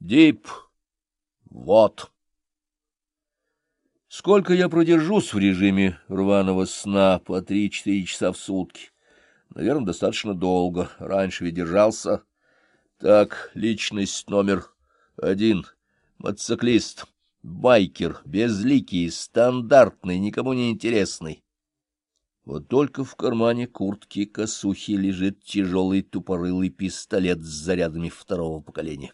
Дип. Вот. Сколько я продержусь в режиме рваного сна по три-четыре часа в сутки? Наверное, достаточно долго. Раньше ведь держался. Так, личность номер один. Мотоциклист. Байкер. Безликий, стандартный, никому не интересный. Вот только в кармане куртки косухи лежит тяжелый тупорылый пистолет с зарядами второго поколения.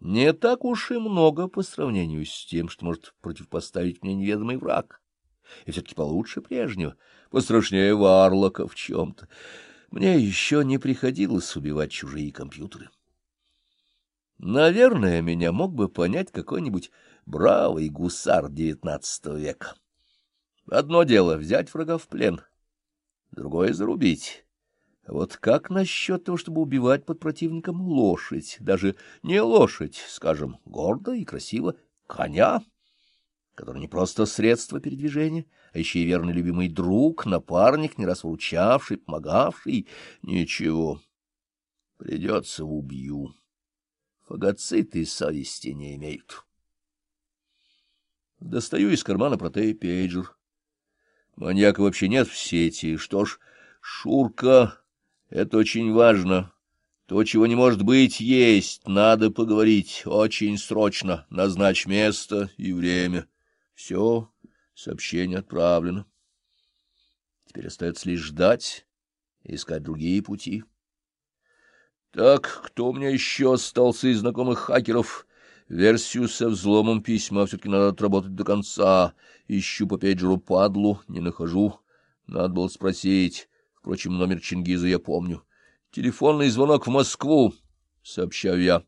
Не так уж и много по сравнению с тем, что может противопоставить мне неведомый враг. И все-таки получше прежнего, пострашнее Варлока в чем-то. Мне еще не приходилось убивать чужие компьютеры. Наверное, меня мог бы понять какой-нибудь бравый гусар девятнадцатого века. Одно дело — взять врага в плен, другое — зарубить. Вот как насчет того, чтобы убивать под противником лошадь, даже не лошадь, скажем, гордо и красиво, коня, который не просто средство передвижения, а еще и верный любимый друг, напарник, не раз вручавший, помогавший, ничего. Придется убью. Фагоциты совести не имеют. Достаю из кармана протея пейджер. Маньяка вообще нет в сети. Что ж, Шурка, это очень важно. То, чего не может быть, есть. Надо поговорить. Очень срочно. Назначь место и время. Все, сообщение отправлено. Теперь остается лишь ждать и искать другие пути. Так, кто у меня еще остался из знакомых хакеров? Версию со взломом письма все-таки надо отработать до конца. Ищу по пейджеру падлу, не нахожу. Надо было спросить. Впрочем, номер Чингиза я помню. Телефонный звонок в Москву, сообщаю я.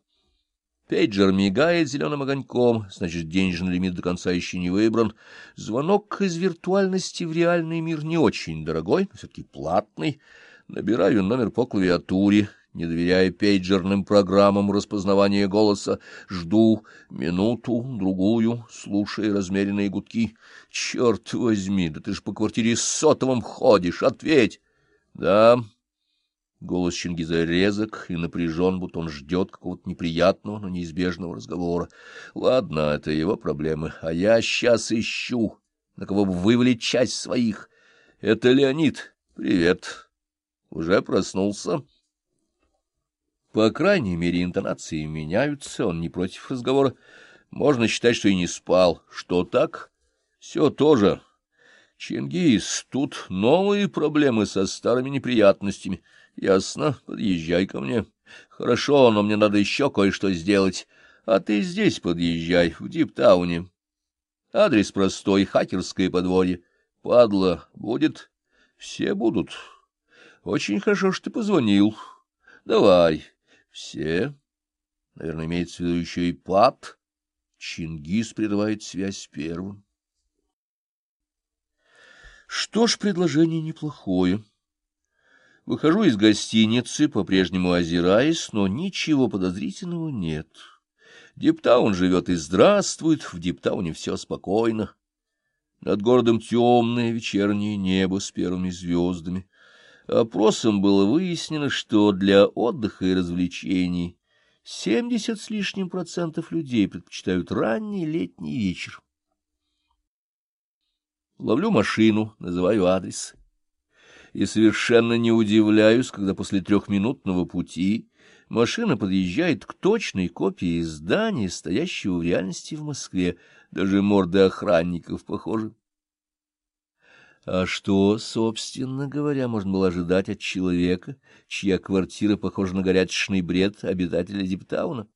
Пейджер мигает зеленым огоньком, значит, денежный лимит до конца еще не выбран. Звонок из виртуальности в реальный мир не очень дорогой, все-таки платный. Набираю номер по клавиатуре не доверяя пейджерным программам распознавания голоса, жду минуту, другую, слушая размеренные гудки. Черт возьми, да ты ж по квартире с сотовым ходишь, ответь! Да... Голос Чингиза резок и напряжен, будто он ждет какого-то неприятного, но неизбежного разговора. Ладно, это его проблемы, а я сейчас ищу, на кого бы вывалить часть своих. Это Леонид. Привет. Уже проснулся? По крайней мере, интонации меняются, он не против разговора. Можно считать, что и не спал. Что так? Все тоже. Чингис, тут новые проблемы со старыми неприятностями. Ясно, подъезжай ко мне. Хорошо, но мне надо еще кое-что сделать. А ты здесь подъезжай, в Диптауне. Адрес простой, хакерское подворье. Падла будет? Все будут. Очень хорошо, что ты позвонил. Давай. Все. Наверное, имеется в виду еще и пад. Чингис прерывает связь первым. Что ж, предложение неплохое. Выхожу из гостиницы, по-прежнему озираясь, но ничего подозрительного нет. Диптаун живет и здравствует, в Диптауне все спокойно. Над городом темное вечернее небо с первыми звездами. Опросом было выяснено, что для отдыха и развлечений 70 с лишним процентов людей предпочитают ранний летний вечер. Ловлю машину, называю адрес. И совершенно не удивляюсь, когда после трехминутного пути машина подъезжает к точной копии здания, стоящего в реальности в Москве. Даже морды охранников похожи. А что, собственно говоря, можно было ожидать от человека, чья квартира похожа на горячечный бред обитателя Диптауна?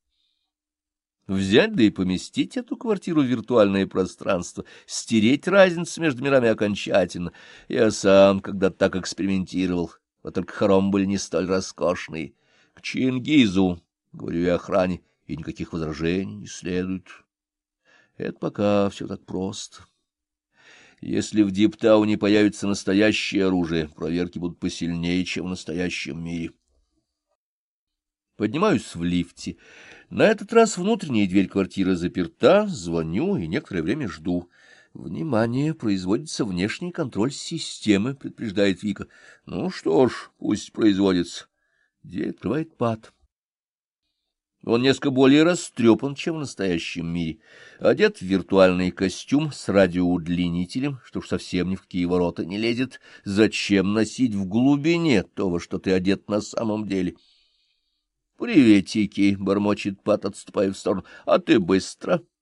Взять да и поместить эту квартиру в виртуальное пространство, стереть разницу между мирами окончательно. Я сам когда-то так экспериментировал, вот только хоромы были не столь роскошные. К Чингизу, говорю я охране, и никаких возражений не следует. Это пока все так просто. Если в Диптауне появится настоящее оружие, проверки будут посильнее, чем в настоящем мире. Поднимаюсь в лифте. На этот раз внутренняя дверь квартиры заперта, звоню и некоторое время жду. Внимание, производится внешний контроль системы, предупреждает Вика. Ну что ж, пусть производится. Дверь открывает пад. Он несколько более растрепан, чем в настоящем мире. Одет в виртуальный костюм с радиоудлинителем, что уж совсем ни в какие ворота не лезет. Зачем носить в глубине то, во что ты одет на самом деле? — Приветики, — бормочет Пат, отступая в сторону. — А ты быстро. —